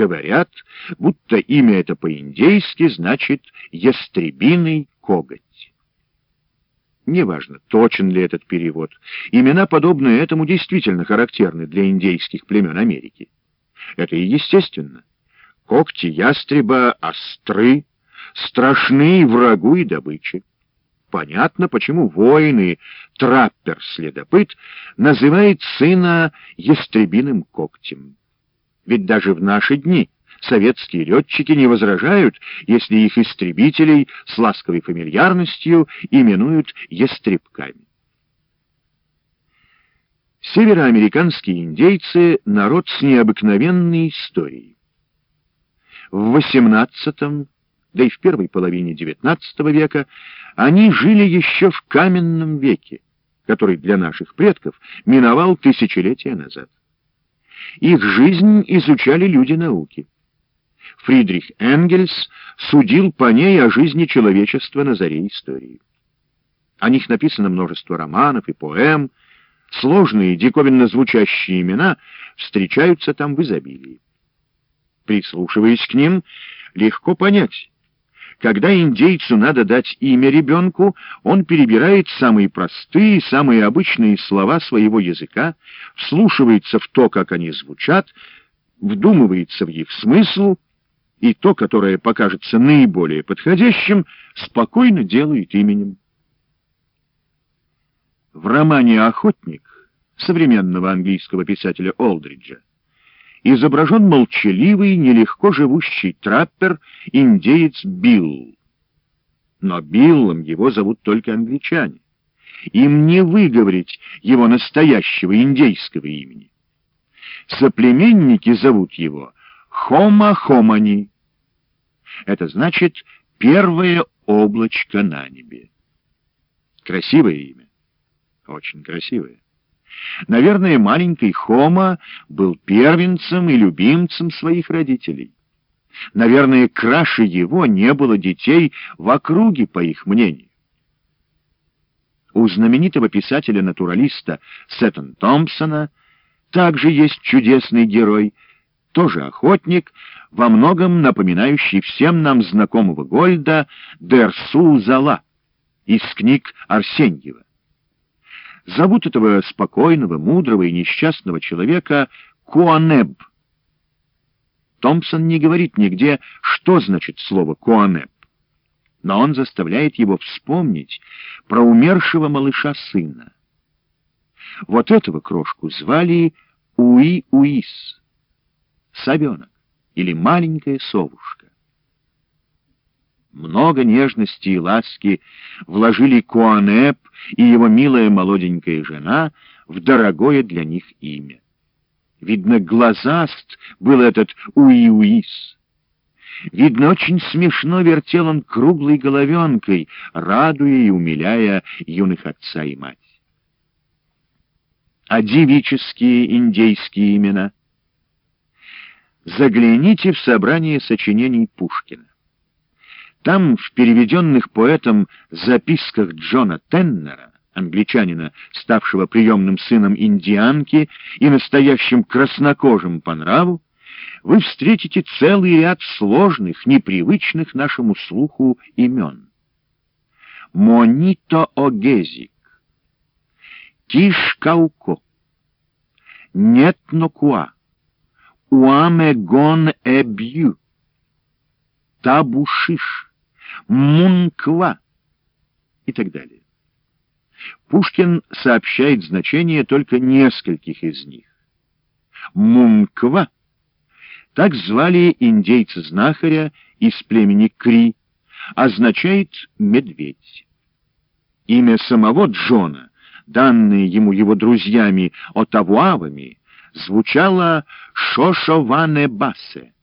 Говорят, будто имя это по-индейски значит «ястребиный коготь». Неважно, точен ли этот перевод. Имена, подобные этому, действительно характерны для индейских племен Америки. Это и естественно. Когти ястреба остры, страшны врагу и добыче. Понятно, почему воин и траппер-следопыт называет сына ястребиным когтем. Ведь даже в наши дни советские летчики не возражают, если их истребителей с ласковой фамильярностью именуют ястребками. Североамериканские индейцы — народ с необыкновенной историей. В XVIII, да и в первой половине XIX века они жили еще в каменном веке, который для наших предков миновал тысячелетия назад. Их жизнь изучали люди науки. Фридрих Энгельс судил по ней о жизни человечества на заре истории. О них написано множество романов и поэм, сложные, диковинно звучащие имена встречаются там в изобилии. Прислушиваясь к ним, легко понять, когда индейцу надо дать имя ребенку, он перебирает самые простые, самые обычные слова своего языка, вслушивается в то, как они звучат, вдумывается в их смысл, и то, которое покажется наиболее подходящим, спокойно делает именем. В романе «Охотник» современного английского писателя Олдриджа изображен молчаливый, нелегко живущий траппер, индеец Билл. Но Биллом его зовут только англичане. Им не выговорить его настоящего индейского имени. Соплеменники зовут его Хома Хомани. Это значит «первое облачко на небе». Красивое имя. Очень красивое. Наверное, маленький Хома был первенцем и любимцем своих родителей. Наверное, краше его не было детей в округе, по их мнению. У знаменитого писателя-натуралиста Сеттон Томпсона также есть чудесный герой, тоже охотник, во многом напоминающий всем нам знакомого Гольда Дерсу Зала из книг Арсеньева. Зовут этого спокойного, мудрого и несчастного человека Куанеб. Томпсон не говорит нигде, что значит слово Куанеб, но он заставляет его вспомнить про умершего малыша-сына. Вот этого крошку звали Уи-Уис, совенок или маленькая совушка. Много нежности и ласки вложили Куанеп и его милая молоденькая жена в дорогое для них имя. Видно, глазаст был этот Уи-Уис. Видно, очень смешно вертел он круглой головенкой, радуя и умиляя юных отца и мать. А девические индейские имена? Загляните в собрание сочинений Пушкина. Там, в переведенных поэтом записках Джона Теннера, англичанина, ставшего приемным сыном индианки и настоящим краснокожим по нраву, вы встретите целый ряд сложных, непривычных нашему слуху имен. Монито Огезик, Кишкауко, Нетнокуа, Уамегон Эбью, Табушиш, Мунква и так далее. Пушкин сообщает значение только нескольких из них. Мунква — так звали индейца-знахаря из племени Кри, означает «медведь». Имя самого Джона, данное ему его друзьями Отавуавами, звучало Шошованебасе,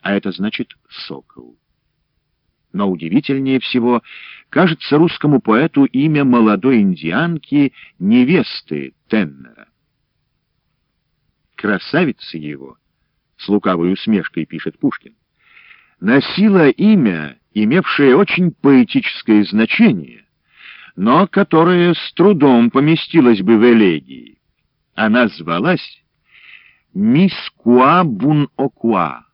а это значит «сокол». Но удивительнее всего кажется русскому поэту имя молодой индианки, невесты Теннера. Красавица его, с лукавой усмешкой пишет Пушкин, носила имя, имевшее очень поэтическое значение, но которое с трудом поместилось бы в элегии. Она звалась Мисс Куа Бун Окуа